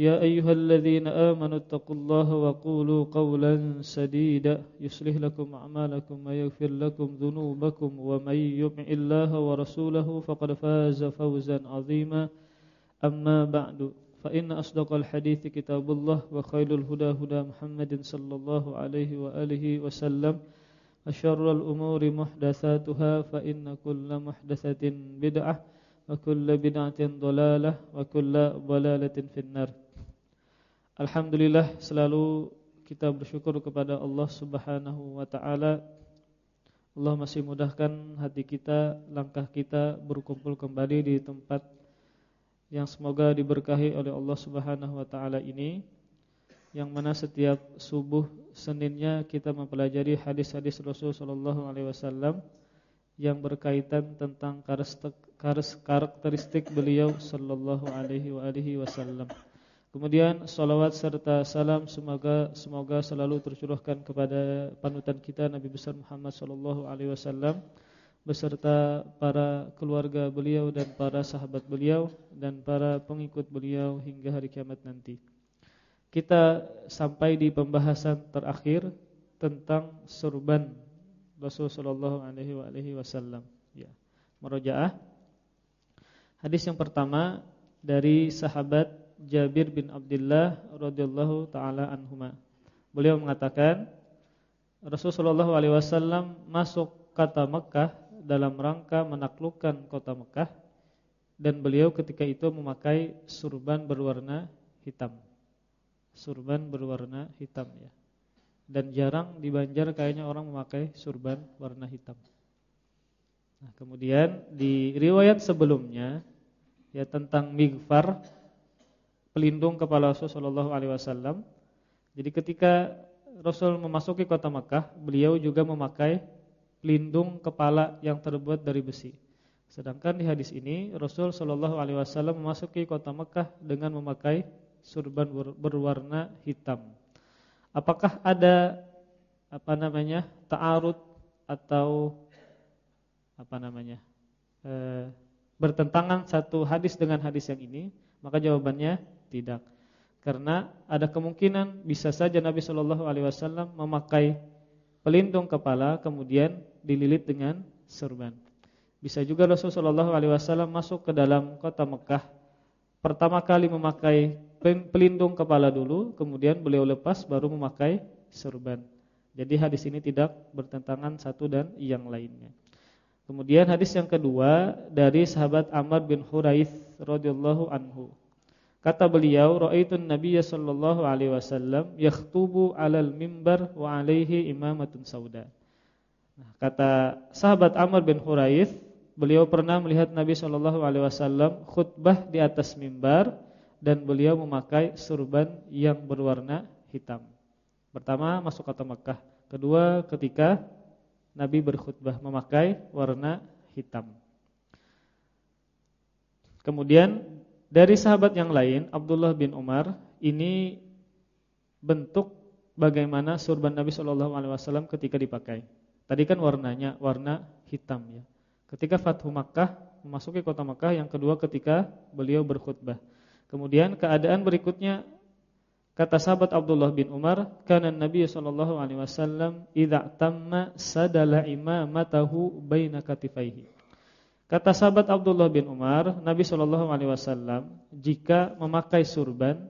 يا أيها الذين آمنوا اتقوا الله وقولوا قولا سديدا يصلح لكم أعمالكم ويغفر لكم ذنوبكم ومن يطع الله ورسوله فقد فاز فوزا عظيما أما بعد فإن أصدق الحديث كتاب الله وخير الهدى هدى محمد صلى الله عليه وآله وسلم وشر الأمور محدثاتها فإن كل محدثة بدعة kullu bid'atin dhalalah wa kullu dhalalatin finnar. Alhamdulillah selalu kita bersyukur kepada Allah Subhanahu wa taala. Allah masih mudahkan hati kita, langkah kita berkumpul kembali di tempat yang semoga diberkahi oleh Allah Subhanahu wa taala ini. Yang mana setiap subuh Seninnya kita mempelajari hadis-hadis Rasul sallallahu alaihi wasallam yang berkaitan tentang karakteristik beliau sallallahu alaihi wasallam. Kemudian salawat serta salam semoga semoga selalu tercurahkan kepada panutan kita Nabi besar Muhammad sallallahu alaihi wasallam beserta para keluarga beliau dan para sahabat beliau dan para pengikut beliau hingga hari kiamat nanti. Kita sampai di pembahasan terakhir tentang surban Rasul sallallahu alaihi wasallam. Ya. Murojaah. Hadis yang pertama dari sahabat Jabir bin Abdullah radhiyallahu taala anhuma. Beliau mengatakan Rasul sallallahu alaihi wasallam masuk kota Mekah dalam rangka menaklukkan kota Mekah dan beliau ketika itu memakai surban berwarna hitam. Surban berwarna hitam ya dan jarang di Banjar kayaknya orang memakai surban warna hitam. Nah, kemudian di riwayat sebelumnya ya tentang migfar pelindung kepala Rasul sallallahu alaihi wasallam. Jadi ketika Rasul memasuki kota Makkah, beliau juga memakai pelindung kepala yang terbuat dari besi. Sedangkan di hadis ini Rasul sallallahu alaihi wasallam memasuki kota Makkah dengan memakai surban berwarna hitam apakah ada apa namanya ta'arud atau apa namanya e, bertentangan satu hadis dengan hadis yang ini maka jawabannya tidak karena ada kemungkinan bisa saja Nabi Shallallahu Alaihi Wasallam memakai pelindung kepala kemudian dililit dengan serban bisa juga Rasulullah Shallallahu Alaihi Wasallam masuk ke dalam kota Mekah pertama kali memakai pelindung kepala dulu, kemudian beliau lepas baru memakai serban. Jadi hadis ini tidak bertentangan satu dan yang lainnya. Kemudian hadis yang kedua dari sahabat Amr bin Huraith radhiyallahu anhu. Kata beliau, "Ra'aitun Nabiy sallallahu alaihi wasallam yakhtubu 'alal mimbar wa 'alaihi imamatun sauda." Nah, kata sahabat Amr bin Huraith, beliau pernah melihat Nabi sallallahu alaihi wasallam khutbah di atas mimbar dan beliau memakai surban yang berwarna hitam. Pertama masuk kota Mekah, kedua ketika Nabi berkhutbah memakai warna hitam. Kemudian dari sahabat yang lain Abdullah bin Umar ini bentuk bagaimana surban Nabi Shallallahu alaihi wasallam ketika dipakai. Tadi kan warnanya warna hitam ya. Ketika Fathu Makkah memasuki kota Makkah, yang kedua ketika beliau berkhutbah. Kemudian keadaan berikutnya kata sahabat Abdullah bin Umar, kana Nabi sallallahu alaihi wasallam idza tamma sadala imamatahu baina katifaihi. Kata sahabat Abdullah bin Umar, Nabi sallallahu alaihi wasallam jika memakai surban,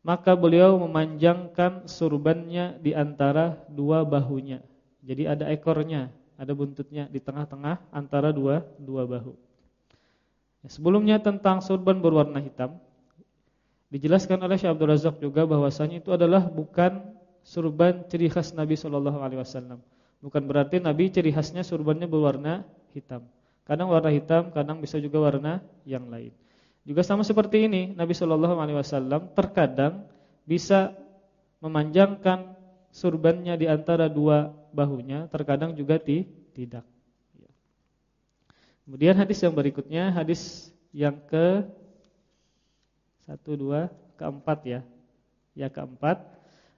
maka beliau memanjangkan surbannya di antara dua bahunya. Jadi ada ekornya, ada buntutnya di tengah-tengah antara dua dua bahu. Sebelumnya tentang surban berwarna hitam, Dijelaskan oleh Syekh Abdul Razak juga bahwasanya itu adalah bukan surban ciri khas Nabi Shallallahu alaihi wasallam. Bukan berarti Nabi ciri khasnya surbannya berwarna hitam. Kadang warna hitam, kadang bisa juga warna yang lain. Juga sama seperti ini, Nabi Shallallahu alaihi wasallam terkadang bisa memanjangkan surbannya di antara dua bahunya, terkadang juga tidak. Kemudian hadis yang berikutnya, hadis yang ke satu, dua, keempat ya. Ya keempat.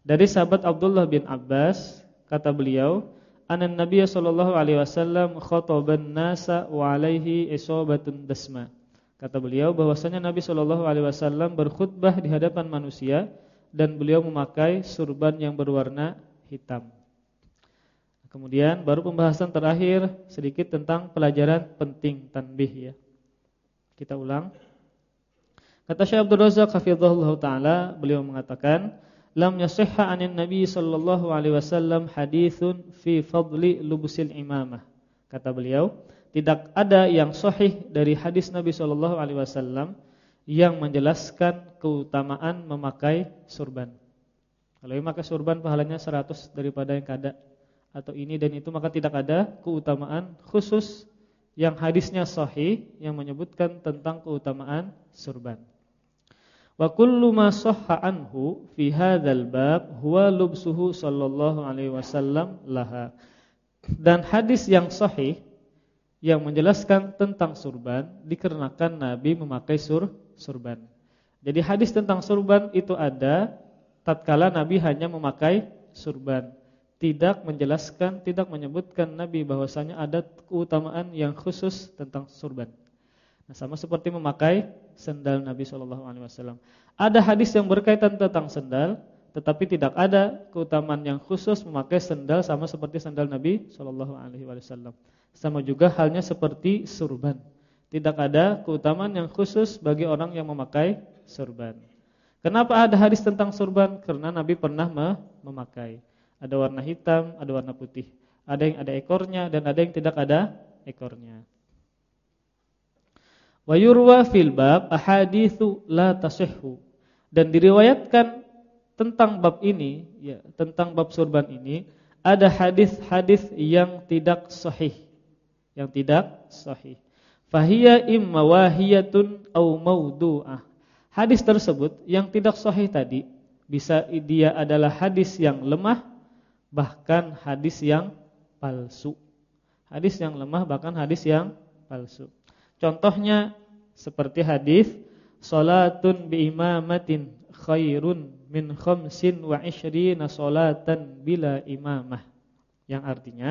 Dari sahabat Abdullah bin Abbas, kata beliau, Anan Nabi sallallahu alaihi wasallam khataban nasa wa alaihi isabatun dasma. Kata beliau bahwasanya Nabi sallallahu alaihi wasallam berkhutbah di hadapan manusia dan beliau memakai surban yang berwarna hitam. Kemudian baru pembahasan terakhir sedikit tentang pelajaran penting tanbih ya. Kita ulang. Kata Syekh Abdul Razak hafizahullah taala, beliau mengatakan, "Lam yasihha 'anin Nabi sallallahu alaihi wasallam haditsun fi fadli lubusil imamah." Kata beliau, tidak ada yang sahih dari hadis Nabi sallallahu alaihi wasallam yang menjelaskan keutamaan memakai surban. Kalau yang memakai surban pahalanya 100 daripada yang kada atau ini dan itu maka tidak ada keutamaan khusus yang hadisnya sahih yang menyebutkan tentang keutamaan surban. Wa kullu ma sahha anhu fi hadzal bab huwa lubsuhu sallallahu alaihi wasallam laha. Dan hadis yang sahih yang menjelaskan tentang surban dikarenakan Nabi memakai sur surban. Jadi hadis tentang surban itu ada tatkala Nabi hanya memakai surban. Tidak menjelaskan, tidak menyebutkan Nabi bahwasanya ada keutamaan yang khusus tentang surban. Nah, sama seperti memakai sendal Nabi Shallallahu alaihi wasallam. Ada hadis yang berkaitan tentang sendal, tetapi tidak ada keutamaan yang khusus memakai sendal sama seperti sendal Nabi Shallallahu alaihi wasallam. Sama juga halnya seperti surban. Tidak ada keutamaan yang khusus bagi orang yang memakai surban. Kenapa ada hadis tentang surban? Karena Nabi pernah memakai. Ada warna hitam, ada warna putih. Ada yang ada ekornya dan ada yang tidak ada ekornya. Wa yurwa fil bab ahaditsu la tasihhu. Dan diriwayatkan tentang bab ini, ya, tentang bab surban ini ada hadis-hadis yang tidak sahih. Yang tidak sahih. Fahiya imma wahiyatun au maudu'ah. Hadis tersebut yang tidak sahih tadi bisa dia adalah hadis yang lemah bahkan hadis yang palsu. Hadis yang lemah bahkan hadis yang palsu. Contohnya seperti hadis salatun bi imamatin khairun min khamsin wa ishrina salatan bila imamah. Yang artinya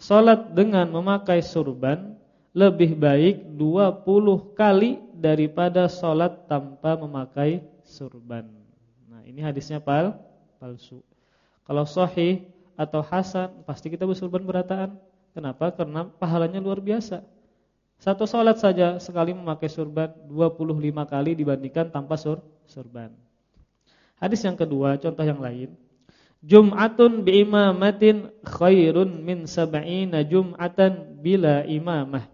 salat dengan memakai surban lebih baik 20 kali daripada salat tanpa memakai surban. Nah, ini hadisnya pal palsu. Kalau sahih atau hasan pasti kita bersurban berataan. Kenapa? Karena pahalanya luar biasa. Satu sholat saja sekali memakai surban 25 kali dibandingkan tanpa sur surban. Hadis yang kedua, contoh yang lain. Jum'atun biimamatin khairun min sab'ina jum'atan bila imamah.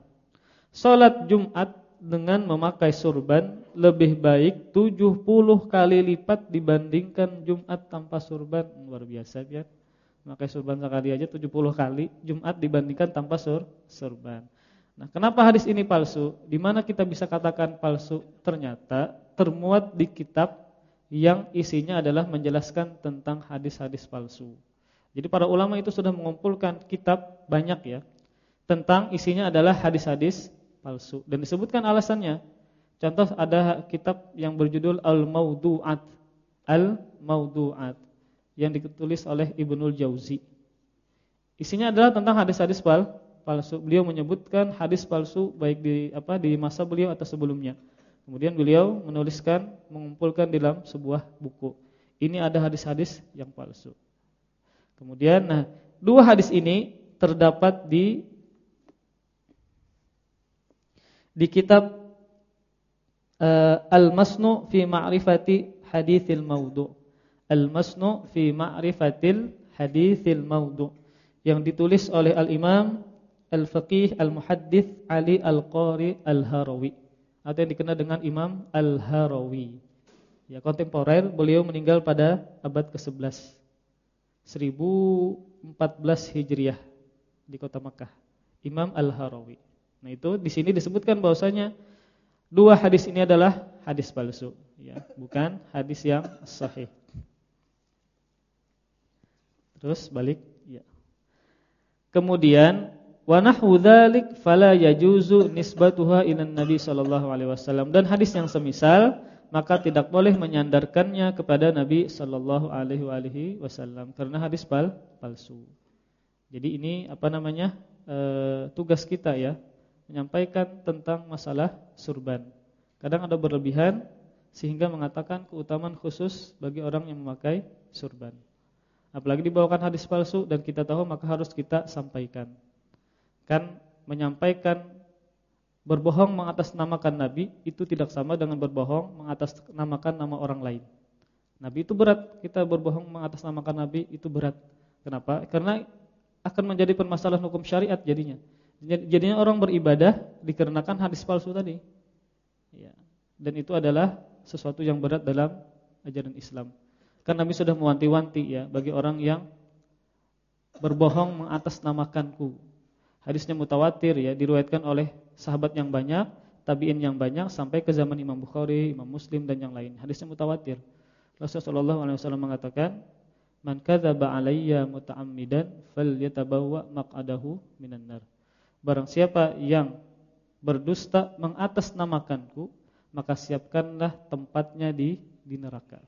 Salat Jumat dengan memakai surban lebih baik 70 kali lipat dibandingkan Jumat tanpa surban. Luar biasa ya. Memakai surban sekali aja 70 kali Jumat dibandingkan tanpa sur surban. Nah, kenapa hadis ini palsu? Di mana kita bisa katakan palsu? Ternyata termuat di kitab yang isinya adalah menjelaskan tentang hadis-hadis palsu. Jadi para ulama itu sudah mengumpulkan kitab banyak ya tentang isinya adalah hadis-hadis palsu dan disebutkan alasannya. Contoh ada kitab yang berjudul Al-Maudu'at. Al-Maudu'at yang ditulis oleh Ibnul Jauzi. Isinya adalah tentang hadis-hadis palsu palsu. Beliau menyebutkan hadis palsu baik di apa di masa beliau atau sebelumnya. Kemudian beliau menuliskan, mengumpulkan dalam sebuah buku. Ini ada hadis-hadis yang palsu. Kemudian nah, dua hadis ini terdapat di di kitab uh, Al-Masnu fi Ma'rifati Haditsil Maudu. Al-Masnu fi Ma'rifatil Haditsil Maudu yang ditulis oleh Al-Imam Al-Faqih Al-Muhaddith Ali Al-Qari Al-Harawi atau yang dikenal dengan Imam Al-Harawi. ya kontemporer, beliau meninggal pada abad ke-11. 1014 Hijriah di kota Makkah. Imam Al-Harawi. Nah, itu di sini disebutkan bahwasanya dua hadis ini adalah hadis palsu, ya, bukan hadis yang sahih. Terus balik, ya. Kemudian wa nahwu dzalik fala yajuzu nisbatuha ilan nabi sallallahu alaihi wasallam dan hadis yang semisal maka tidak boleh menyandarkannya kepada Nabi sallallahu alaihi wasallam karena hadis pal palsu. Jadi ini apa namanya? E, tugas kita ya, menyampaikan tentang masalah surban. Kadang ada berlebihan sehingga mengatakan keutamaan khusus bagi orang yang memakai surban. Apalagi dibawakan hadis palsu dan kita tahu maka harus kita sampaikan. Kan menyampaikan berbohong mengatasnamakan nabi itu tidak sama dengan berbohong mengatasnamakan nama orang lain. Nabi itu berat, kita berbohong mengatasnamakan nabi itu berat. Kenapa? Karena akan menjadi permasalahan hukum syariat jadinya. Jadinya orang beribadah dikarenakan hadis palsu tadi. Ya. Dan itu adalah sesuatu yang berat dalam ajaran Islam. Kan Nabi sudah mewanti-wanti ya bagi orang yang berbohong mengatasnamakanku. Hadisnya mutawatir ya, diriwayatkan oleh sahabat yang banyak, tabi'in yang banyak sampai ke zaman Imam Bukhari, Imam Muslim dan yang lain. Hadisnya mutawatir. Rasulullah SAW mengatakan, "Man kadzaba alayya muta'ammidan falyatabawwa maq'adahu minan nar." Barang siapa yang berdusta mengatasnamakanku, maka siapkanlah tempatnya di di neraka.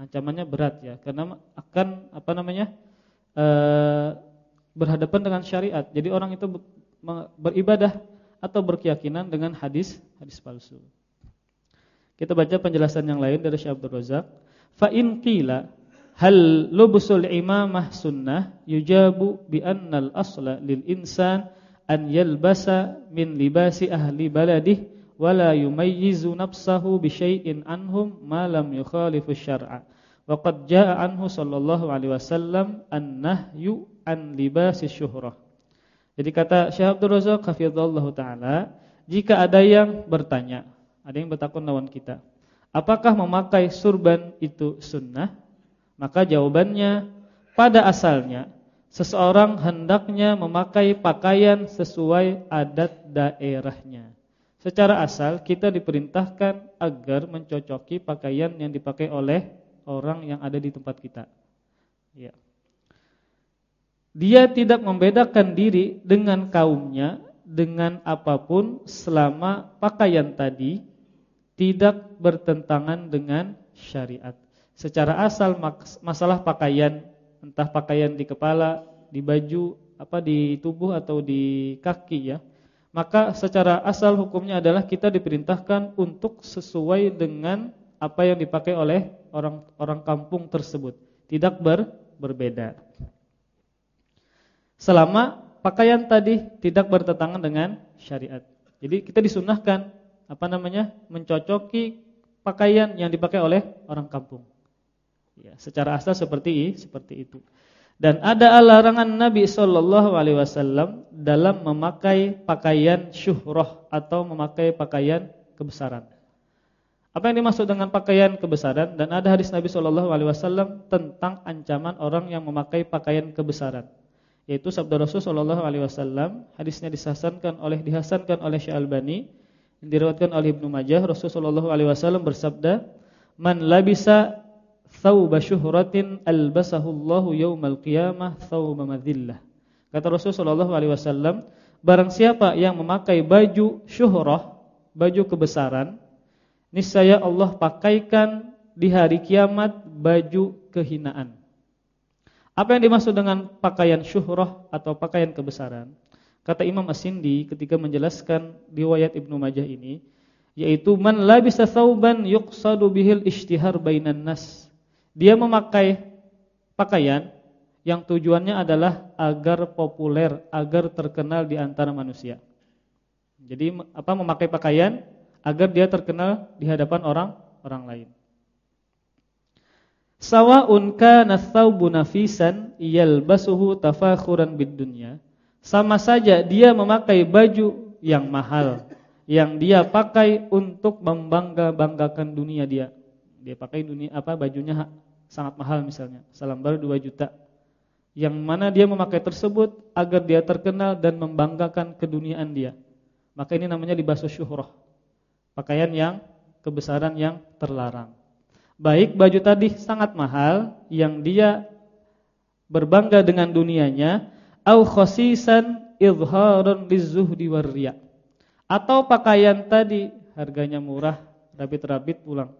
Ancamannya berat ya, karena akan apa namanya? E, berhadapan dengan syariat. Jadi orang itu beribadah atau berkeyakinan dengan hadis hadis palsu. Kita baca penjelasan yang lain dari Syekh Abdul Razak. Fa in qila hal lubusul imamah sunnah yujabu bi annal asla lil insan an yalbasa min libasi ahli baladih wala yumayyizu nafsahu bi syai'in anhum ma lam yukhalifu syar'a. Wa qad jaa'a anhu sallallahu alaihi wasallam an-nahyu an libasi syuhrah. Jadi kata Syekh Abdul Razak hafizallahu taala, jika ada yang bertanya, ada yang bertakun lawan kita, apakah memakai surban itu sunnah? Maka jawabannya pada asalnya seseorang hendaknya memakai pakaian sesuai adat daerahnya. Secara asal kita diperintahkan agar mencocoki pakaian yang dipakai oleh orang yang ada di tempat kita. Ya. Dia tidak membedakan diri dengan kaumnya dengan apa pun selama pakaian tadi tidak bertentangan dengan syariat. Secara asal masalah pakaian, entah pakaian di kepala, di baju, apa di tubuh atau di kaki ya, maka secara asal hukumnya adalah kita diperintahkan untuk sesuai dengan apa yang dipakai oleh orang orang kampung tersebut, tidak ber, berbeda. Selama pakaian tadi tidak bertentangan dengan syariat. Jadi kita disunahkan apa namanya? mencocoki pakaian yang dipakai oleh orang kampung. Ya, secara asal seperti seperti itu. Dan ada larangan Nabi Shallallahu Alaihi Wasallam dalam memakai pakaian syuhroh atau memakai pakaian kebesaran. Apa yang dimaksud dengan pakaian kebesaran? Dan ada hadis Nabi Shallallahu Alaihi Wasallam tentang ancaman orang yang memakai pakaian kebesaran. Yaitu sabda Rasul Shallallahu Alaihi Wasallam. Hadisnya disasankan oleh dihasankan oleh Syekh Albani, yang diriwayatkan oleh Ibnu Majah. Rasul Shallallahu Alaihi Wasallam bersabda, "Man labisa thawba syuhratin albasahu Allahu yaumal qiyamah thawba madhillah. Kata Rasulullah sallallahu alaihi wasallam, barang siapa yang memakai baju syuhrah, baju kebesaran, niscaya Allah pakaikan di hari kiamat baju kehinaan. Apa yang dimaksud dengan pakaian syuhrah atau pakaian kebesaran? Kata Imam As-Sindi ketika menjelaskan riwayat Ibnu Majah ini, yaitu man labisa thawban yuqsadu bihil ishtihar bainan nas dia memakai pakaian yang tujuannya adalah agar populer, agar terkenal di antara manusia. Jadi apa memakai pakaian agar dia terkenal di hadapan orang orang lain. Sawa'un kana thawbu nafisan yalbasuhu tafakhuran bid dunya. Sama saja dia memakai baju yang mahal yang dia pakai untuk membangga-banggakan dunia dia Dia pakai dunia apa bajunya sangat mahal misalnya, selembar 2 juta. Yang mana dia memakai tersebut agar dia terkenal dan membanggakan keduniaan dia. Maka ini namanya libasus syuhrah. Pakaian yang kebesaran yang terlarang. Baik baju tadi sangat mahal yang dia berbangga dengan dunianya au khasisan izharan lizuhdi warriya. Atau pakaian tadi harganya murah, rabit-rabit pulang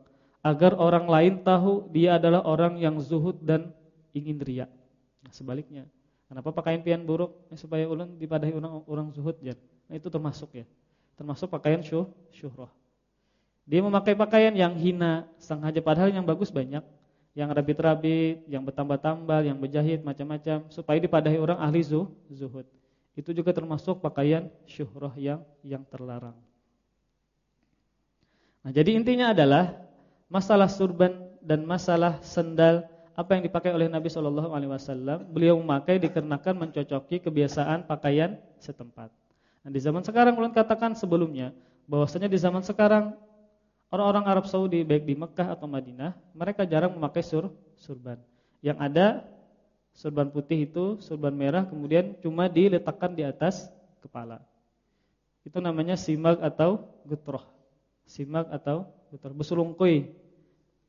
agar orang lain tahu dia adalah orang yang zuhud dan ingin riya. Nah, sebaliknya, kenapa pakaian pian buruk ya, supaya ulun dipadahi orang orang zuhud ya. Nah, itu termasuk ya. Termasuk pakaian syuh syuhrah. Dia memakai pakaian yang hina, sengaja padahal yang bagus banyak, yang rabit-rabit, yang bertambah-tambal, yang berjahit macam-macam supaya dipadahi orang ahli zuh, zuhud. Itu juga termasuk pakaian syuhrah yang yang terlarang. Nah, jadi intinya adalah masalah surban dan masalah sendal apa yang dipakai oleh Nabi Shallallahu alaihi wasallam, beliau memakai dikarenakan mencocoki kebiasaan pakaian setempat. Nah, di zaman sekarang ulun katakan sebelumnya bahwasanya di zaman sekarang orang-orang Arab Saudi baik di Mekah atau Madinah, mereka jarang memakai sur surban. Yang ada surban putih itu, surban merah kemudian cuma diletakkan di atas kepala. Itu namanya simak atau gutroh. Simak atau gutroh, besulungkui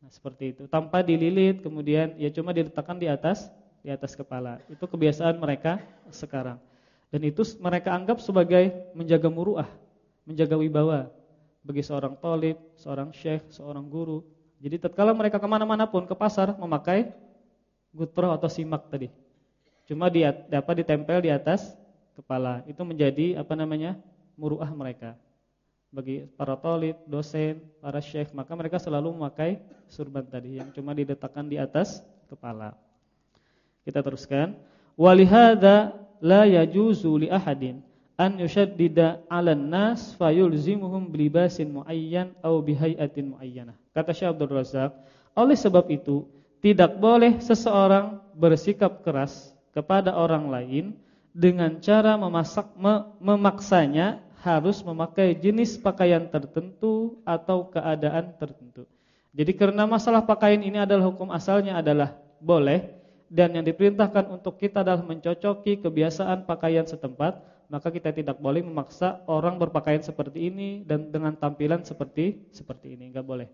Nah, seperti itu. Tanpa dililit, kemudian ya cuma diletakkan di atas di atas kepala. Itu kebiasaan mereka sekarang. Dan itu mereka anggap sebagai menjaga muruah, menjaga wibawa bagi seorang tolib, seorang syekh, seorang guru. Jadi tatkala mereka ke mana-mana pun ke pasar memakai gutroh atau simak tadi. Cuma dia dapat ditempel di atas kepala. Itu menjadi apa namanya? muruah mereka bagi para talib, dosen, para syekh, maka mereka selalu memakai surban tadi yang cuma diletakkan di atas kepala. Kita teruskan. Walihada la yajuzu li ahadin an yushaddida 'alan nas fayulzimuhum bilibasin muayyan aw bihayatin muayyanah. Kata Syekh Abdul Razak, oleh sebab itu tidak boleh seseorang bersikap keras kepada orang lain dengan cara memasak memaksanya harus memakai jenis pakaian tertentu atau keadaan tertentu. Jadi karena masalah pakaian ini adalah hukum asalnya adalah boleh dan yang diperintahkan untuk kita adalah mencocoki kebiasaan pakaian setempat, maka kita tidak boleh memaksa orang berpakaian seperti ini dan dengan tampilan seperti seperti ini, enggak boleh.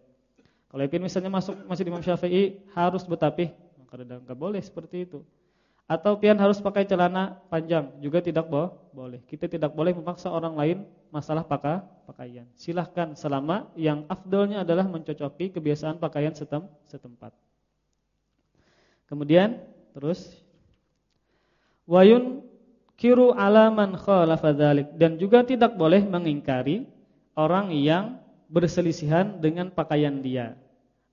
Kalau misalnya masuk masjid Imam Syafi'i harus betapih, maka enggak boleh seperti itu. Atau pian harus pakai celana panjang juga tidak boh, boleh. Kita tidak boleh memaksa orang lain masalah pakai pakaian. Silahkan selama yang afdolnya adalah mencocoki kebiasaan pakaian setem, setempat. Kemudian terus wayun kiru alaman khalafa dzalik dan juga tidak boleh mengingkari orang yang berselisihan dengan pakaian dia.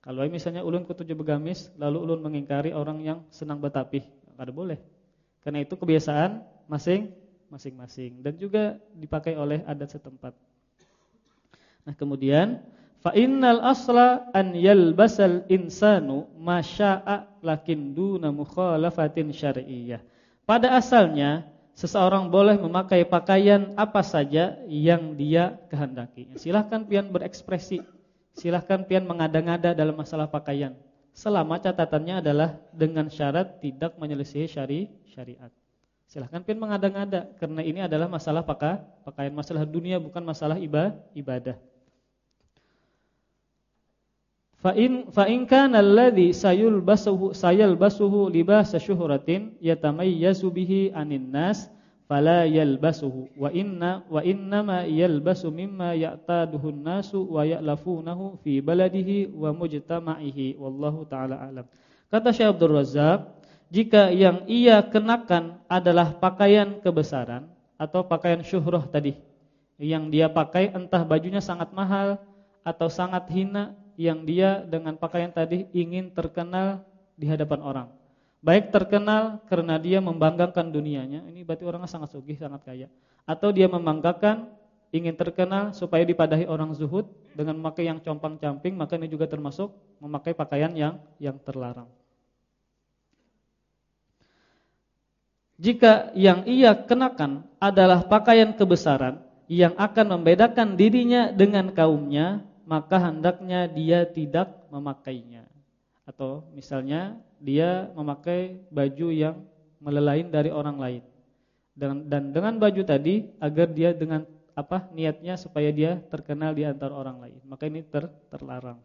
Kalau misalnya ulun ketujuh begamis lalu ulun mengingkari orang yang senang betapih kada boleh. Karena itu kebiasaan masing masing-masing dan juga dipakai oleh adat setempat. Nah, kemudian fa innal asla an yalbasal insanu ma syaa lakin duna mukhalafatin syar'iyyah. Pada asalnya seseorang boleh memakai pakaian apa saja yang dia kehendaki. Silahkan pian berekspresi, silahkan pian mengada-ngada dalam masalah pakaian selama catatannya adalah dengan syarat tidak menyelesaikan syari syariat. Silahkan pin mengada-ngada karena ini adalah masalah pakaian, pakaian masalah dunia bukan masalah ibadah. Fa in fa in kana alladhi sayulbasuhu sayalbasuhu libasa syuhratin yatamayyazu bihi anin nas fala yalbasuhu wa inna wa innama yalbasu mimma ya'taduhu nasu wa ya'lafunahu fi baladihi wa mujtama'ihi wallahu taala alam. Kata Syekh Abdul Razak, jika yang ia kenakan adalah pakaian kebesaran atau pakaian syuhrah tadi, yang dia pakai entah bajunya sangat mahal atau sangat hina yang dia dengan pakaian tadi ingin terkenal di hadapan orang Baik terkenal karena dia membanggakan dunianya, ini berarti orangnya sangat sugih, sangat kaya. Atau dia membanggakan ingin terkenal supaya dipadahi orang zuhud dengan memakai yang compang-camping, maka ini juga termasuk memakai pakaian yang yang terlarang. Jika yang ia kenakan adalah pakaian kebesaran yang akan membedakan dirinya dengan kaumnya, maka hendaknya dia tidak memakainya. Atau misalnya dia memakai baju yang melelain dari orang lain. Dan, dan dengan baju tadi agar dia dengan apa niatnya supaya dia terkenal di antara orang lain. Maka ini ter, terlarang.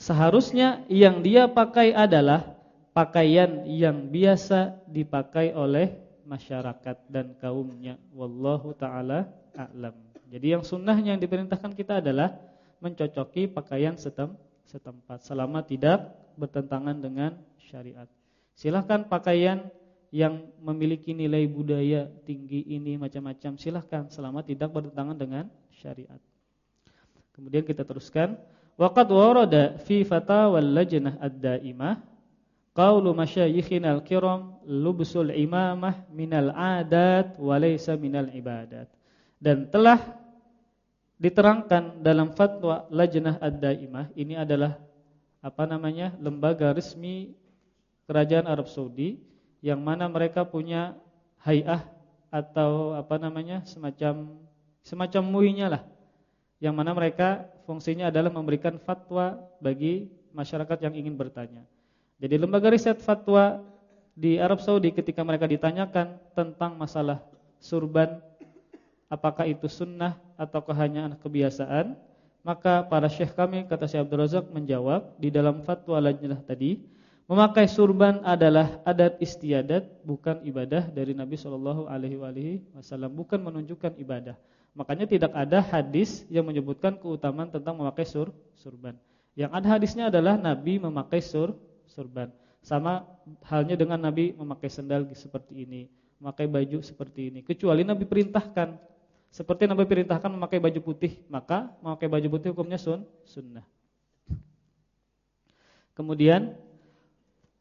Seharusnya yang dia pakai adalah pakaian yang biasa dipakai oleh masyarakat dan kaumnya. Wallahu taala a'lam. Jadi yang sunnahnya yang diperintahkan kita adalah mencocoki pakaian setem, setempat selama tidak bertentangan dengan syariat. Silahkan pakaian yang memiliki nilai budaya tinggi ini macam-macam silahkan selama tidak bertentangan dengan syariat. Kemudian kita teruskan Waqad warada fi fatawal lajnah ad-daimah qaulu masyayikhina al-kiram lubsul imamah minal adat wa laysa minal ibadat. Dan telah diterangkan dalam fatwa lajnah ad-daimah ini adalah apa namanya? lembaga resmi kerajaan Arab Saudi yang mana mereka punya hayah atau apa namanya? semacam semacam MUI-nya lah yang mana mereka fungsinya adalah memberikan fatwa bagi masyarakat yang ingin bertanya. Jadi lembaga riset fatwa di Arab Saudi ketika mereka ditanyakan tentang masalah surban apakah itu sunnah atau hanya kebiasaan, maka para syekh kami kata Syekh Abdul Razak menjawab di dalam fatwa lajnah tadi, memakai surban adalah adat istiadat bukan ibadah dari Nabi Shallallahu alaihi wasallam, bukan menunjukkan ibadah. Makanya tidak ada hadis yang menyebutkan keutamaan tentang memakai sur surban. Yang ada hadisnya adalah Nabi memakai sur surban. Sama halnya dengan Nabi memakai sendal seperti ini, memakai baju seperti ini. Kecuali Nabi perintahkan. Seperti Nabi perintahkan memakai baju putih, maka memakai baju putih hukumnya sun sunnah. Kemudian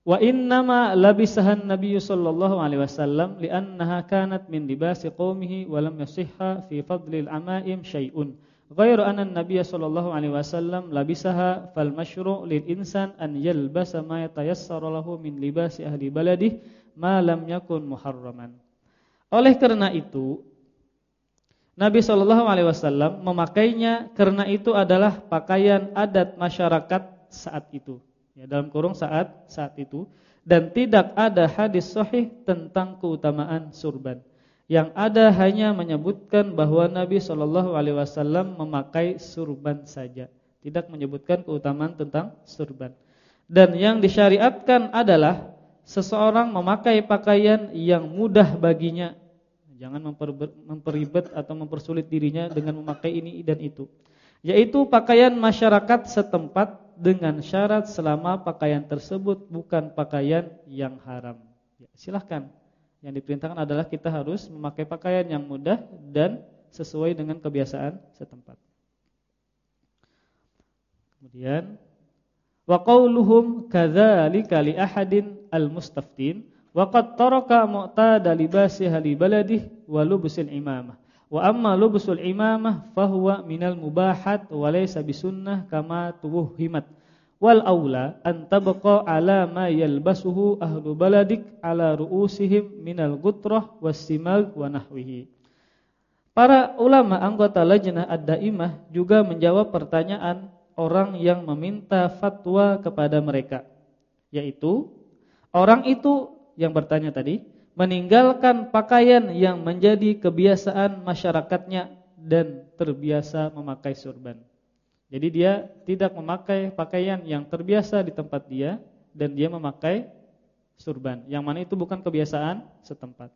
Wa innama labisahan Nabi sallallahu alaihi wasallam li'annaha kanat min libasi qaumihi wa lam yasihha fi fadlil amaim syai'un. Ghairu anna Nabi sallallahu alaihi wasallam labisaha fal masyru' lil insan an yalbasa ma yatayassara lahu min libasi ahli baladih ma lam yakun muharraman. Oleh karena itu Nabi sallallahu alaihi wasallam memakainya karena itu adalah pakaian adat masyarakat saat itu ya dalam kurung saat saat itu dan tidak ada hadis sahih tentang keutamaan surban. Yang ada hanya menyebutkan bahwa Nabi Shallallahu alaihi wasallam memakai surban saja, tidak menyebutkan keutamaan tentang surban. Dan yang disyariatkan adalah seseorang memakai pakaian yang mudah baginya. Jangan memperibet atau mempersulit dirinya dengan memakai ini dan itu. Yaitu pakaian masyarakat setempat dengan syarat selama pakaian tersebut bukan pakaian yang haram. Ya, silahkan. Yang diperintahkan adalah kita harus memakai pakaian yang mudah dan sesuai dengan kebiasaan setempat. Kemudian wa qauluhum kadzalika li ahadin al-mustaftin wa qad taraka mu'tada libasi hali baladihi wa imamah Wa amma lubsul imamah fahuwa minal mubahat wa laysa bisunnah kama tuwhimat. Wal aula an tabqa ala ma yalbasuhu ahlu baladik ala ru'usihim minal gutrah simag wa nahwihi. Para ulama anggota lajnah ad-daimah juga menjawab pertanyaan orang yang meminta fatwa kepada mereka, yaitu orang itu yang bertanya tadi meninggalkan pakaian yang menjadi kebiasaan masyarakatnya dan terbiasa memakai surban. Jadi dia tidak memakai pakaian yang terbiasa di tempat dia dan dia memakai surban. Yang mana itu bukan kebiasaan setempat.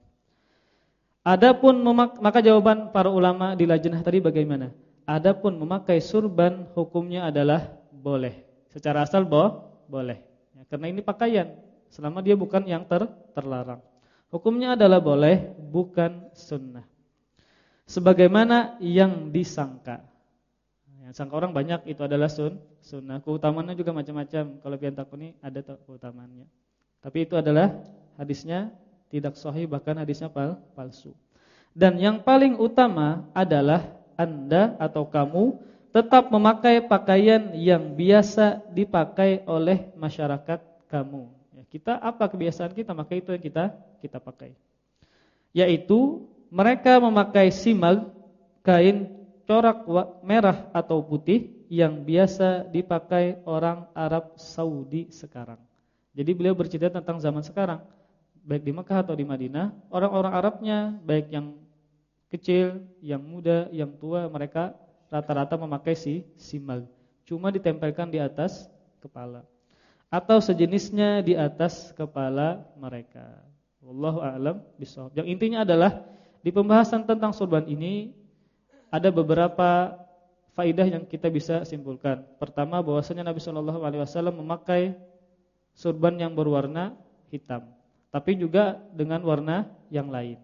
Adapun maka jawaban para ulama di lajnah tadi bagaimana? Adapun memakai surban hukumnya adalah boleh. Secara asal boh, boleh. Ya, karena ini pakaian selama dia bukan yang ter terlarang. Hukumnya adalah boleh, bukan sunnah. Sebagaimana yang disangka. Yang sangka orang banyak itu adalah sun, sunnah. Keutamaannya juga macam-macam. Kalau pian takuni ada keutamaannya. Tapi itu adalah hadisnya tidak sahih bahkan hadisnya pal, palsu. Dan yang paling utama adalah Anda atau kamu tetap memakai pakaian yang biasa dipakai oleh masyarakat kamu. Kita apa kebiasaan kita maka itu yang kita kita pakai. Yaitu mereka memakai simal kain corak merah atau putih yang biasa dipakai orang Arab Saudi sekarang. Jadi beliau bercerita tentang zaman sekarang, baik di Mekah atau di Madinah, orang-orang Arabnya baik yang kecil, yang muda, yang tua, mereka rata-rata memakai si simal. Cuma ditempelkan di atas kepala atau sejenisnya di atas kepala mereka. Wallahu a'lam bishawab. Yang intinya adalah di pembahasan tentang sorban ini ada beberapa faidah yang kita bisa simpulkan. Pertama bahwasanya Nabi Shallallahu alaihi wasallam memakai sorban yang berwarna hitam, tapi juga dengan warna yang lain.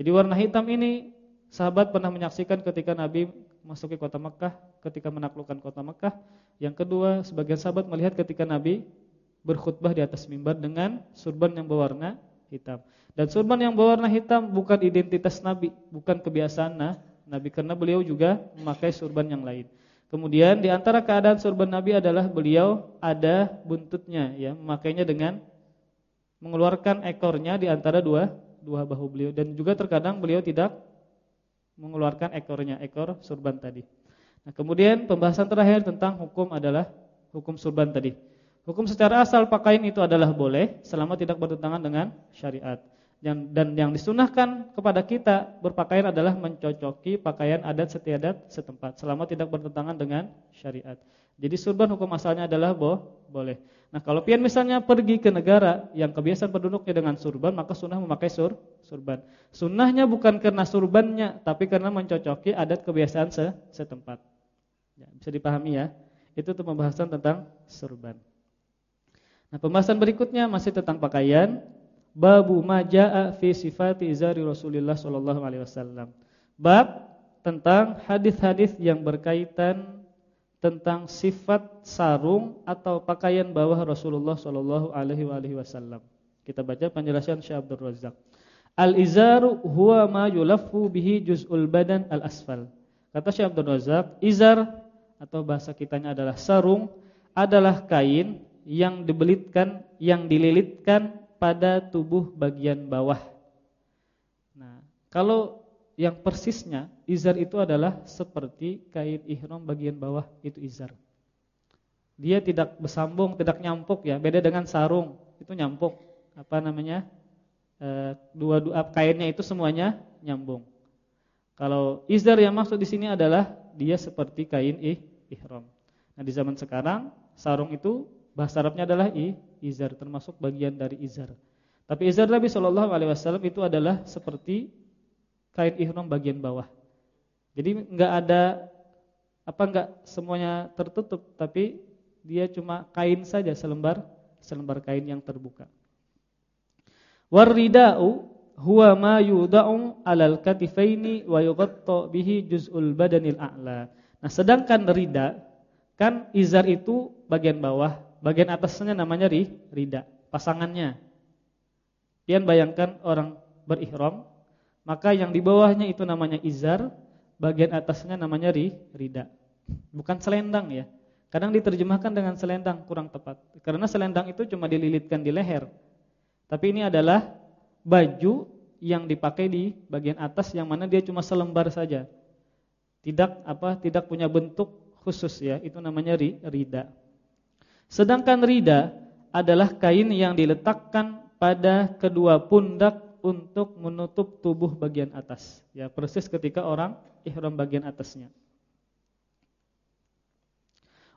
Jadi warna hitam ini sahabat pernah menyaksikan ketika Nabi masuk ke kota Mekah, ketika menaklukkan kota Mekah. Yang kedua, sebagian sahabat melihat ketika Nabi berkhutbah di atas mimbar dengan surban yang berwarna hitam. Dan surban yang berwarna hitam bukan identitas Nabi, bukan kebiasaan nah, Nabi karena beliau juga memakai surban yang lain. Kemudian di antara keadaan surban Nabi adalah beliau ada buntutnya ya, memakainya dengan mengeluarkan ekornya di antara dua dua bahu beliau dan juga terkadang beliau tidak mengeluarkan ekornya, ekor surban tadi. Nah, kemudian pembahasan terakhir tentang hukum adalah hukum surban tadi. Hukum secara asal pakaian itu adalah boleh selama tidak bertentangan dengan syariat yang dan yang disunahkan kepada kita berpakaian adalah mencocoki pakaian adat setiadat setempat selama tidak bertentangan dengan syariat. Jadi surban hukum asalnya adalah boh, boleh. Nah, kalau pian misalnya pergi ke negara yang kebiasaan penduduknya dengan surban, maka sunnah memakai sur surban. Sunnahnya bukan karena surbannya, tapi karena mencocoki adat kebiasaan se setempat. Ya, bisa dipahami ya. Itu tuh pembahasan tentang surban. Nah, pembahasan berikutnya masih tentang pakaian. Babu majaa fi sifati izari Rasulullah sallallahu alaihi wasallam. Bab tentang hadis-hadis yang berkaitan tentang sifat sarung atau pakaian bawah Rasulullah sallallahu alaihi wasallam. Kita baca penjelasan Syekh Abdul Razak. Al-izaru huwa ma yulaffu bihi juz'ul badan al-asfal. Kata Syekh Abdul Razak, izar atau bahasa kitanya adalah sarung adalah kain yang dibelitkan, yang dililitkan pada tubuh bagian bawah. Nah, kalau yang persisnya izar itu adalah seperti kain ihram bagian bawah itu izar. Dia tidak bersambung, tidak nyampuk ya. Beda dengan sarung, itu nyampuk. Apa namanya? E, dua dua kainnya itu semuanya nyambung. Kalau izar yang maksud di sini adalah dia seperti kain ih, ihram. Nah, di zaman sekarang sarung itu bahasa Arabnya adalah i izar termasuk bagian dari izar. Tapi izar Nabi Shallallahu alaihi wasallam itu adalah seperti kain ihram bagian bawah. Jadi enggak ada apa enggak semuanya tertutup tapi dia cuma kain saja selembar selembar kain yang terbuka. Waridau huwa ma yudau 'alal katifaini wa yughatta bihi juz'ul badanil a'la. Nah, sedangkan rida kan izar itu bagian bawah, bagian atasnya namanya ri, rida, pasangannya. Pian bayangkan orang berihram, maka yang di bawahnya itu namanya izar, bagian atasnya namanya ri, rida. Bukan selendang ya. Kadang diterjemahkan dengan selendang kurang tepat. Karena selendang itu cuma dililitkan di leher. Tapi ini adalah baju yang dipakai di bagian atas yang mana dia cuma selembar saja. Tidak apa? Tidak punya bentuk khusus ya. Itu namanya ri, rida. Sedangkan rida adalah kain yang diletakkan pada kedua pundak untuk menutup tubuh bagian atas. Ya, persis ketika orang ihram bagian atasnya.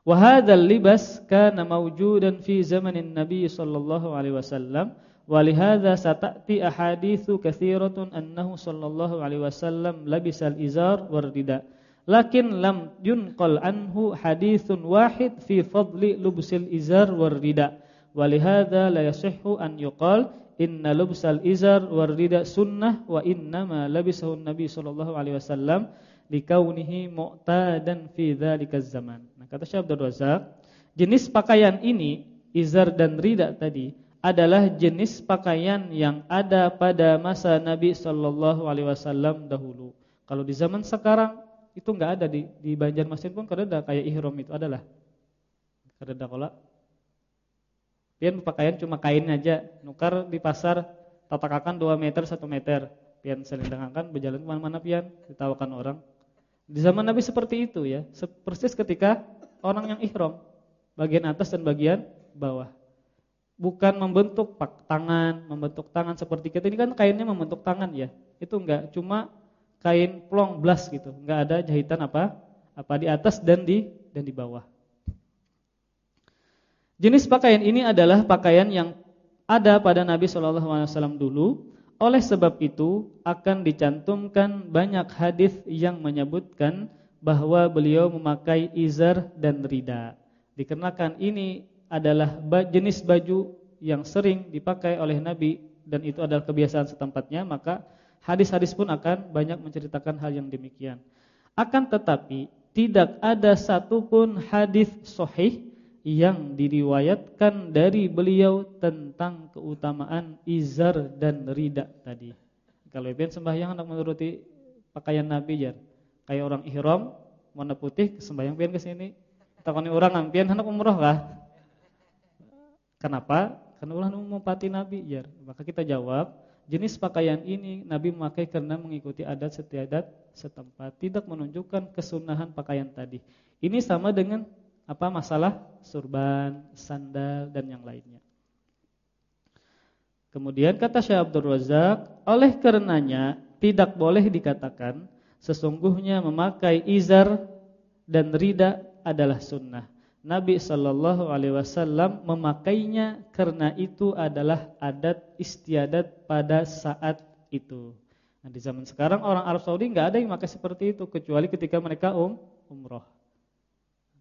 Wa hadzal libas kana mawjudan fi zamanin Nabi sallallahu alaihi wasallam wa lihadza satati ahaditsu katsiratun annahu sallallahu alaihi wasallam labisal izar war rida lakin lam yunqal anhu hadithun wahid fi fadli lubsil izar war rida. Walihada la yasihhu an yuqal inna lubsal izar war rida sunnah wa inna ma labisahu nabi sallallahu alaihi wasallam likaunihi mu'tadan fi dzalikaz zaman. Nah kata Syekh Abdul Razak jenis pakaian ini izar dan rida tadi adalah jenis pakaian yang ada pada masa Nabi sallallahu alaihi wasallam dahulu. Kalau di zaman sekarang itu enggak ada di di Banjarmasin pun kada kayak ihram itu adalah. Kada kalau pian pakaian cuma kain aja, nukar di pasar tatakakan 2 meter 1 meter. Pian selindangakan berjalan ke mana mana pian ditawakan orang. Di zaman Nabi seperti itu ya, persis ketika orang yang ihram, bagian atas dan bagian bawah. Bukan membentuk pak tangan, membentuk tangan seperti kita ini kan kainnya membentuk tangan ya. Itu enggak, cuma kain plong blas gitu. Enggak ada jahitan apa? Apa di atas dan di dan di bawah. Jenis pakaian ini adalah pakaian yang ada pada Nabi Shallallahu alaihi wasallam dulu oleh sebab itu akan dicantumkan banyak hadis yang menyebutkan bahwa beliau memakai izar dan rida. Dikarenakan ini adalah jenis baju yang sering dipakai oleh Nabi dan itu adalah kebiasaan setempatnya, maka hadis-hadis pun akan banyak menceritakan hal yang demikian. Akan tetapi tidak ada satupun hadis sahih yang diriwayatkan dari beliau tentang keutamaan izar dan rida tadi. Kalau pian sembahyang hendak menuruti pakaian Nabi jar. Kayak orang ihram warna putih sembahyang pian ke sini. Takoni orang ampian hendak umroh kah? Kenapa? Karena ulah mempati Nabi jar. Maka kita jawab, jenis pakaian ini Nabi memakai karena mengikuti adat setiadat setempat, tidak menunjukkan kesunahan pakaian tadi. Ini sama dengan apa masalah surban, sandal dan yang lainnya. Kemudian kata Syekh Abdul Razak, oleh karenanya tidak boleh dikatakan sesungguhnya memakai izar dan rida adalah sunnah. Nabi Shallallahu Alaihi Wasallam memakainya karena itu adalah adat istiadat pada saat itu. Nah, di zaman sekarang orang Arab Saudi nggak ada yang memakai seperti itu kecuali ketika mereka um umroh.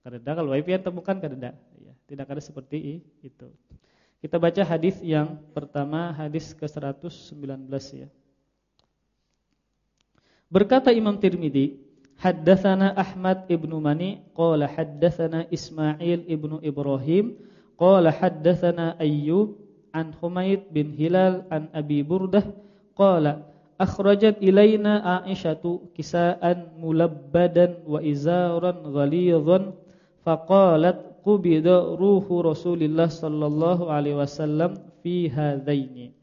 Kadeda kalau WiFi temukan kadeda ya, tidak ada seperti itu. Kita baca hadis yang pertama hadis ke-119 ya. Berkata Imam Tirmizi, haddatsana Ahmad ibnu Mani qala haddatsana Ismail ibnu Ibrahim qala haddatsana Ayyub an Humaid bin Hilal an Abi Burdah qala akhrajat ilaina Aisyatu kisaan mulabbadan wa izaran ghalidhan faqalat qubida ruhu Rasulillah sallallahu alaihi wasallam fi hadaini.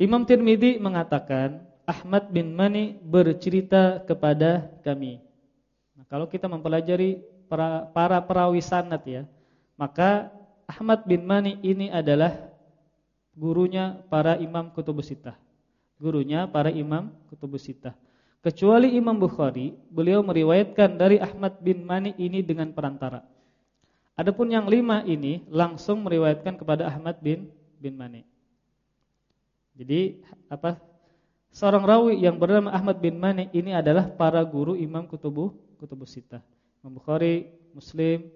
Imam Tirmizi mengatakan Ahmad bin Mani bercerita kepada kami. Nah, kalau kita mempelajari para, para perawi sanad ya, maka Ahmad bin Mani ini adalah gurunya para imam kutubus sittah. Gurunya para imam kutubus sittah. Kecuali Imam Bukhari, beliau meriwayatkan dari Ahmad bin Mani ini dengan perantara. Adapun yang lima ini langsung meriwayatkan kepada Ahmad bin bin Mani. Jadi apa? Seorang rawi yang bernama Ahmad bin Mani ini adalah para guru Imam Kutubu Kutubu Sita. Imam Bukhari, Muslim,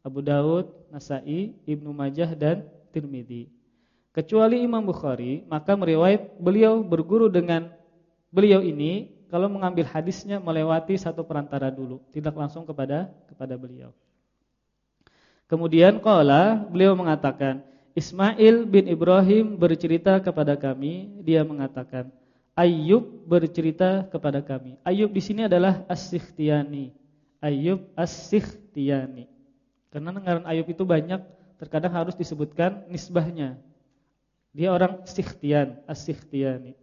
Abu Daud, Nasai, Ibnu Majah dan Tirmidzi. Kecuali Imam Bukhari, maka meriwayat beliau berguru dengan beliau ini kalau mengambil hadisnya melewati satu perantara dulu, tidak langsung kepada kepada beliau. Kemudian qala beliau mengatakan, Ismail bin Ibrahim bercerita kepada kami, dia mengatakan, Ayub bercerita kepada kami. Ayub di sini adalah As-Sikhtiyani. Ayub As-Sikhtiyani. Karena ngaran Ayub itu banyak, terkadang harus disebutkan nisbahnya. Dia orang Sikhtian, As-Sikhtiyani.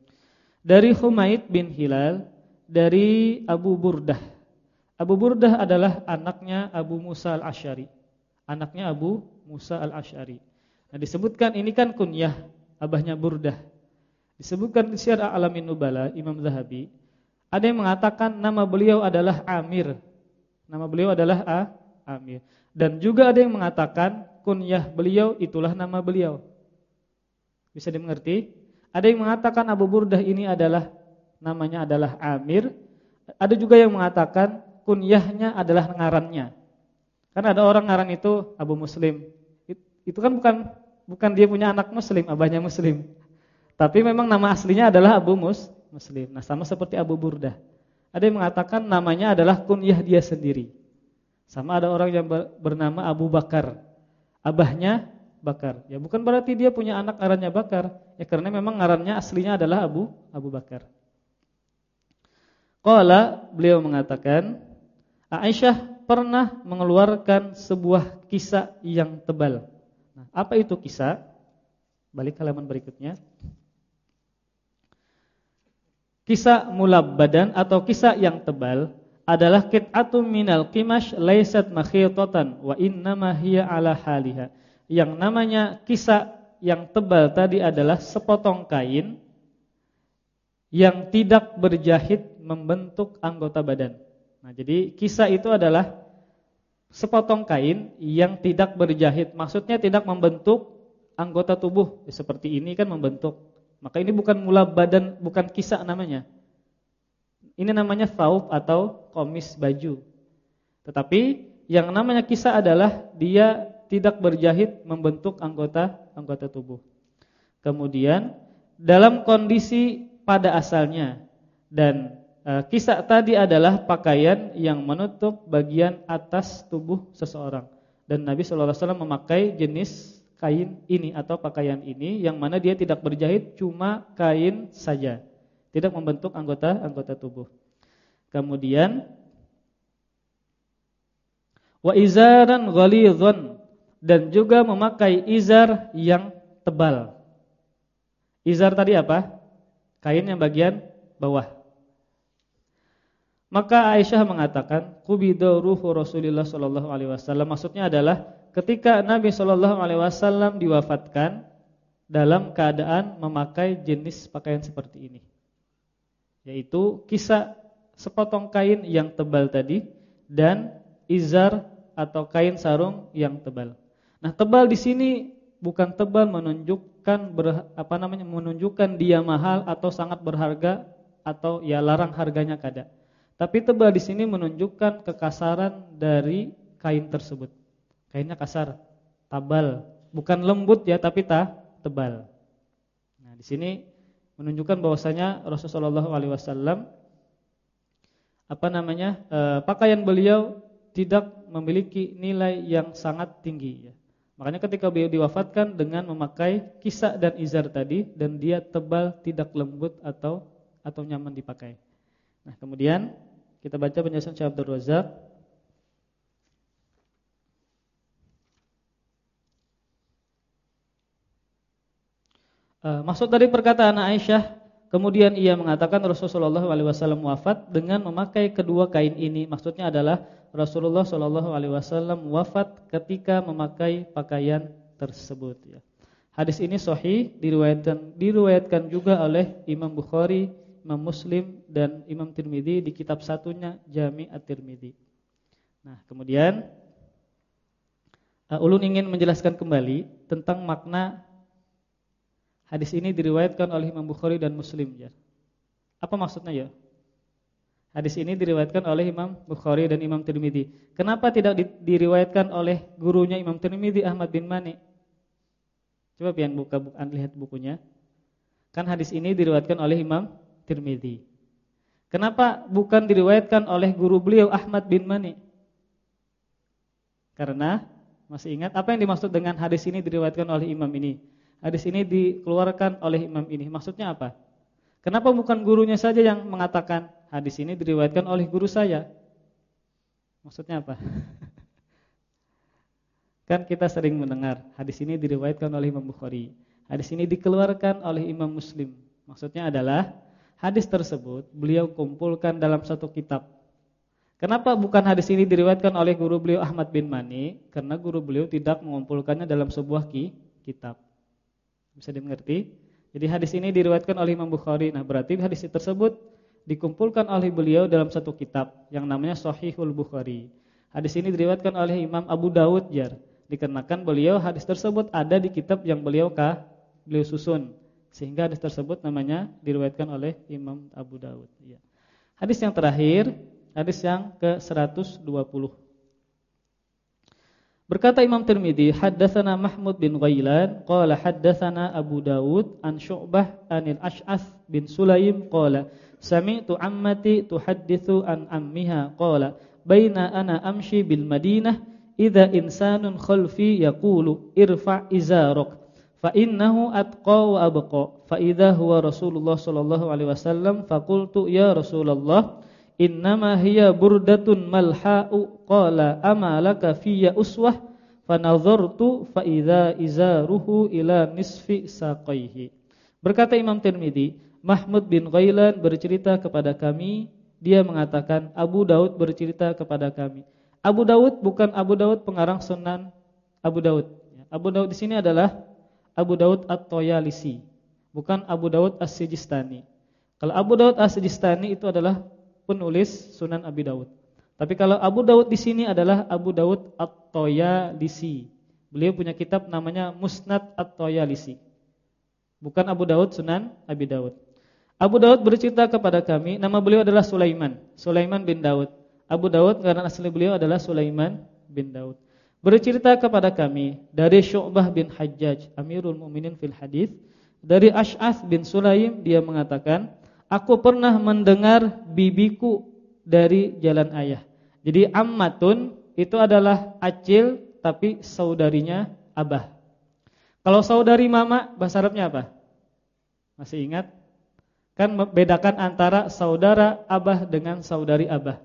Dari Humaid bin Hilal dari Abu Burdah. Abu Burdah adalah anaknya Abu Musa al-Ash'ari. Anaknya Abu Musa al-Ash'ari. Nah, disebutkan ini kan kunyah abahnya Burdah. Disebutkan di Syiar Alamin Nubala Imam Zahabi, ada yang mengatakan nama beliau adalah Amir. Nama beliau adalah A, Amir. Dan juga ada yang mengatakan kunyah beliau itulah nama beliau. Bisa dimengerti? Ada yang mengatakan Abu Burdah ini adalah namanya adalah Amir. Ada juga yang mengatakan kunyahnya adalah ngarannya. Karena ada orang ngaran itu Abu Muslim. Itu kan bukan bukan dia punya anak muslim, abahnya muslim. Tapi memang nama aslinya adalah Abu Mus Muslim. Nah, sama seperti Abu Burdah. Ada yang mengatakan namanya adalah kunyah dia sendiri. Sama ada orang yang bernama Abu Bakar. Abahnya Bakar. Ya bukan berarti dia punya anak ngarannya Bakar. Ya karena memang ngarannya aslinya adalah Abu Abu Bakar. Qala beliau mengatakan Aisyah pernah mengeluarkan sebuah kisah yang tebal. Nah, apa itu kisah? Balik halaman berikutnya. Kisah mulabbadan atau kisah yang tebal adalah qit'atun minal qimash laysat makhitatan wa innama hiya ala haliha. Yang namanya kisah yang tebal tadi adalah sepotong kain yang tidak berjahit membentuk anggota badan. Nah, jadi kisah itu adalah sepotong kain yang tidak berjahit. Maksudnya tidak membentuk anggota tubuh seperti ini kan membentuk. Maka ini bukan mula badan, bukan kisah namanya. Ini namanya thawb atau komis baju. Tetapi yang namanya kisah adalah dia tidak berjahit membentuk anggota anggota tubuh. Kemudian dalam kondisi pada asalnya dan e, kisah tadi adalah pakaian yang menutup bagian atas tubuh seseorang dan Nabi sallallahu alaihi wasallam memakai jenis kain ini atau pakaian ini yang mana dia tidak berjahit cuma kain saja tidak membentuk anggota-anggota tubuh. Kemudian wa izaran ghalidhan dan juga memakai izar yang tebal. Izar tadi apa? Kain yang bagian bawah. Maka Aisyah mengatakan, "Qubida ruhu Rasulullah sallallahu alaihi wasallam." Maksudnya adalah ketika Nabi sallallahu alaihi wasallam diwafatkan dalam keadaan memakai jenis pakaian seperti ini yaitu kisah sepotong kain yang tebal tadi dan izar atau kain sarung yang tebal. Nah, tebal di sini bukan tebal menunjukkan ber, apa namanya menunjukkan dia mahal atau sangat berharga atau ya larang harganya kada. Tapi tebal di sini menunjukkan kekasaran dari kain tersebut. Kainnya kasar, tabal, bukan lembut ya tapi ta tebal. Nah, di sini menunjukkan bahwasanya Rasulullah SAW apa namanya e, pakaian beliau tidak memiliki nilai yang sangat tinggi ya. Makanya ketika beliau diwafatkan dengan memakai kisah dan izar tadi dan dia tebal tidak lembut atau atau nyaman dipakai. Nah, kemudian kita baca penjelasan Syekh Abdul Razak Uh, maksud dari perkataan Aisyah, kemudian ia mengatakan Rasulullah SAW wafat dengan memakai kedua kain ini. Maksudnya adalah Rasulullah SAW wafat ketika memakai pakaian tersebut. Ya. Hadis ini sahih diriwayatkan diriwayatkan juga oleh Imam Bukhari, Imam Muslim dan Imam Tirmidzi di kitab satunya Jami' At-Tirmidzi. Nah, kemudian uh, ulun ingin menjelaskan kembali tentang makna Hadis ini diriwayatkan oleh Imam Bukhari dan Muslim ya. Apa maksudnya ya? Hadis ini diriwayatkan oleh Imam Bukhari dan Imam Tirmidzi. Kenapa tidak di, diriwayatkan oleh gurunya Imam Tirmidzi Ahmad bin Mani? Coba pian buka bukan lihat bukunya. Kan hadis ini diriwayatkan oleh Imam Tirmidzi. Kenapa bukan diriwayatkan oleh guru beliau Ahmad bin Mani? Karena masih ingat apa yang dimaksud dengan hadis ini diriwayatkan oleh imam ini? Hadis ini dikeluarkan oleh imam ini. Maksudnya apa? Kenapa bukan gurunya saja yang mengatakan hadis ini diriwayatkan oleh guru saya? Maksudnya apa? kan kita sering mendengar hadis ini diriwayatkan oleh Imam Bukhari. Hadis ini dikeluarkan oleh Imam Muslim. Maksudnya adalah hadis tersebut beliau kumpulkan dalam satu kitab. Kenapa bukan hadis ini diriwayatkan oleh guru beliau Ahmad bin Mani? Karena guru beliau tidak mengumpulkannya dalam sebuah kitab. Bisa dimengerti? Jadi hadis ini diriwayatkan oleh Imam Bukhari. Nah, berarti hadis tersebut dikumpulkan oleh beliau dalam satu kitab yang namanya Sahihul Bukhari. Hadis ini diriwayatkan oleh Imam Abu Dawud jar. Dikarenakan beliau hadis tersebut ada di kitab yang beliau kah beliau susun. Sehingga hadis tersebut namanya diriwayatkan oleh Imam Abu Dawud. Ya. Hadis yang terakhir, hadis yang ke-120. Berkata Imam Tirmidzi, haddatsana Mahmud bin Ghailan qala haddatsana Abu Dawud an Syu'bah anil Ash'ath bin Sulaim qala sami'tu ammati tuhadditsu an ammiha qala baina ana amshi bil Madinah idza insanun khalfi yaqulu irfa' izarak fa innahu atqa wa abqa fa idza huwa Rasulullah sallallahu alaihi wasallam faqultu ya Rasulullah innama hiya burdatun malha'u qala ama laka fiyya uswah fanadhartu fa idza izaruhu ila nisfi saqaihi berkata Imam Tirmizi Mahmud bin Ghailan bercerita kepada kami dia mengatakan Abu Daud bercerita kepada kami. Abu Daud bukan Abu Daud pengarang Sunan Abu Daud. Abu Daud di sini adalah Abu Daud At-Toyalisi, bukan Abu Daud As-Sijistani. Kalau Abu Daud As-Sijistani itu adalah penulis Sunan Abi Daud. Tapi kalau Abu Daud di sini adalah Abu Daud At-Toyalisi. Beliau punya kitab namanya Musnad At-Toyalisi. Bukan Abu Daud Sunan Abi Daud. Abu Daud bercerita kepada kami, nama beliau adalah Sulaiman, Sulaiman bin Daud. Abu Daud karena asli beliau adalah Sulaiman bin Daud. Bercerita kepada kami dari Syu'bah bin Hajjaj, Amirul Mukminin fil hadis, dari Ash'ath bin Sulaim dia mengatakan, aku pernah mendengar bibiku dari jalan ayah. Jadi ammatun itu adalah acil tapi saudarinya abah. Kalau saudari mama bahasa Arabnya apa? Masih ingat? Kan membedakan antara saudara abah dengan saudari abah.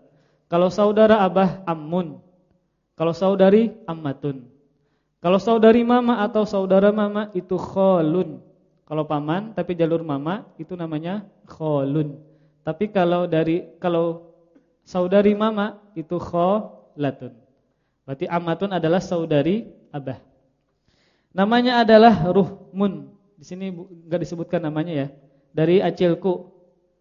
Kalau saudara abah ammun. Kalau saudari ammatun. Kalau saudari mama atau saudara mama itu kholun. Kalau paman tapi jalur mama itu namanya kholun. Tapi kalau dari kalau saudari mama itu kholatun. Berarti ammatun adalah saudari abah. Namanya adalah ruhmun. Di sini enggak disebutkan namanya ya dari acilku.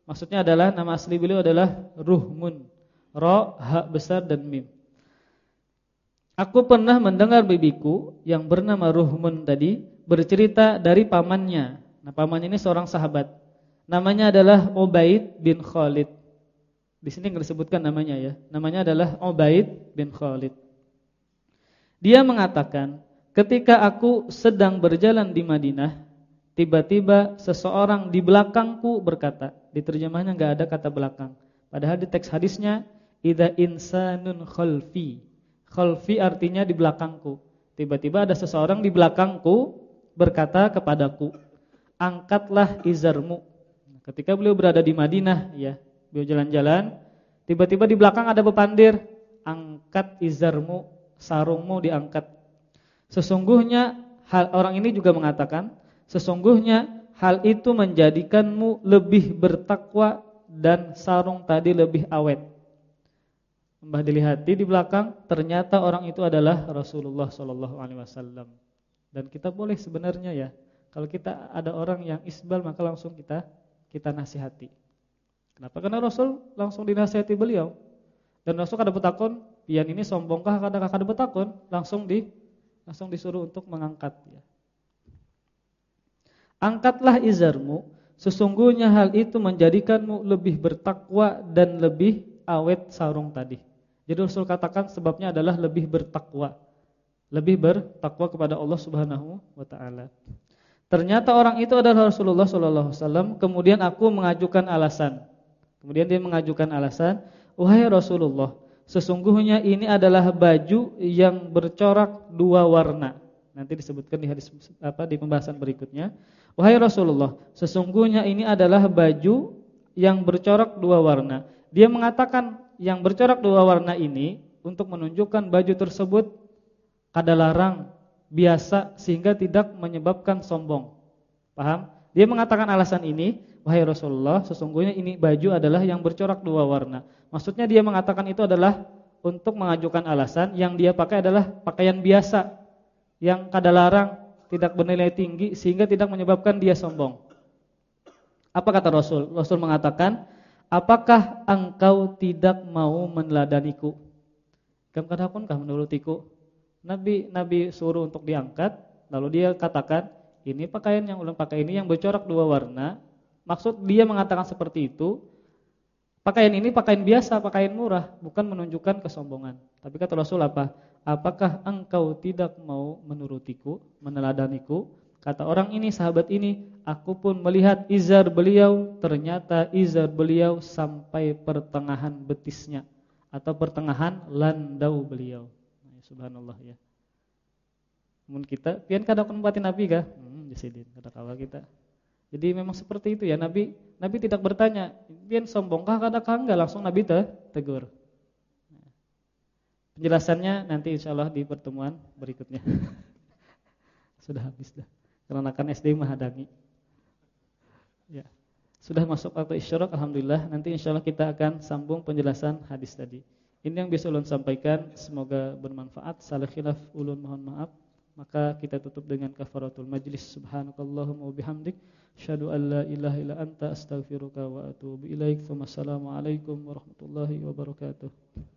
Maksudnya adalah nama asli beliau adalah Ruhmun. Ro, ha besar dan mim. Aku pernah mendengar bibiku yang bernama Ruhmun tadi bercerita dari pamannya. Nah, pamannya ini seorang sahabat. Namanya adalah Ubaid bin Khalid. Di sini enggak disebutkan namanya ya. Namanya adalah Ubaid bin Khalid. Dia mengatakan, ketika aku sedang berjalan di Madinah, Tiba-tiba seseorang di belakangku berkata, di terjemahnya enggak ada kata belakang. Padahal di teks hadisnya idza insanun khalfi. Khalfi artinya di belakangku. Tiba-tiba ada seseorang di belakangku berkata kepadaku, "Angkatlah izarmu." Ketika beliau berada di Madinah, ya, beliau jalan-jalan, tiba-tiba di belakang ada bepandir, "Angkat izarmu, sarungmu diangkat." Sesungguhnya hal orang ini juga mengatakan, Sesungguhnya hal itu menjadikanmu lebih bertakwa dan sarung tadi lebih awet. Mbah dilihat di belakang ternyata orang itu adalah Rasulullah Shallallahu alaihi wasallam. Dan kita boleh sebenarnya ya, kalau kita ada orang yang isbal maka langsung kita kita nasihati. Kenapa? Karena Rasul langsung dinasihati beliau. Dan Rasul kada betakon, pian ini sombongkah kada kada betakon, langsung di langsung disuruh untuk mengangkat ya. Angkatlah izarmu, sesungguhnya hal itu menjadikanmu lebih bertakwa dan lebih awet sarung tadi. Jadi Rasul katakan sebabnya adalah lebih bertakwa. Lebih bertakwa kepada Allah Subhanahu wa taala. Ternyata orang itu adalah Rasulullah sallallahu alaihi wasallam, kemudian aku mengajukan alasan. Kemudian dia mengajukan alasan, "Wahai Rasulullah, sesungguhnya ini adalah baju yang bercorak dua warna." Nanti disebutkan di hadis apa di pembahasan berikutnya. Wahai Rasulullah, sesungguhnya ini adalah baju yang bercorak dua warna. Dia mengatakan yang bercorak dua warna ini untuk menunjukkan baju tersebut kadalarang biasa sehingga tidak menyebabkan sombong. Paham? Dia mengatakan alasan ini, wahai Rasulullah, sesungguhnya ini baju adalah yang bercorak dua warna. Maksudnya dia mengatakan itu adalah untuk mengajukan alasan yang dia pakai adalah pakaian biasa yang kadalarang tidak bernilai tinggi sehingga tidak menyebabkan dia sombong. Apa kata Rasul? Rasul mengatakan, "Apakah engkau tidak mau meneladaniku?" Kam kadakunkah menurutiku? Nabi Nabi suruh untuk diangkat, lalu dia katakan, "Ini pakaian yang ulun pakai ini yang bercorak dua warna." Maksud dia mengatakan seperti itu, pakaian ini pakaian biasa, pakaian murah, bukan menunjukkan kesombongan. Tapi kata Rasul apa? apakah engkau tidak mau menurutiku, meneladaniku? Kata orang ini, sahabat ini, aku pun melihat izar beliau, ternyata izar beliau sampai pertengahan betisnya atau pertengahan landau beliau. Subhanallah ya. Mun kita pian kada konpati Nabi kah? Hmm, disidin kata kawa kita. Jadi memang seperti itu ya Nabi. Nabi tidak bertanya, pian sombongkah kada kah enggak langsung Nabi teh tegur. Penjelasannya nanti insya Allah di pertemuan berikutnya. Sudah habis dah. Karena kan SD menghadangi. Ya. sudah masuk waktu isyarat alhamdulillah. Nanti insyaallah kita akan sambung penjelasan hadis tadi. Ini yang bisa ulun sampaikan, semoga bermanfaat. Salah khilaf ulun mohon maaf. Maka kita tutup dengan kafaratul majlis. Subhanakallahumma wabihamdik asyhadu an la ilaha illa anta astaghfiruka wa atubu ilaik. Wassalamualaikum warahmatullahi wabarakatuh.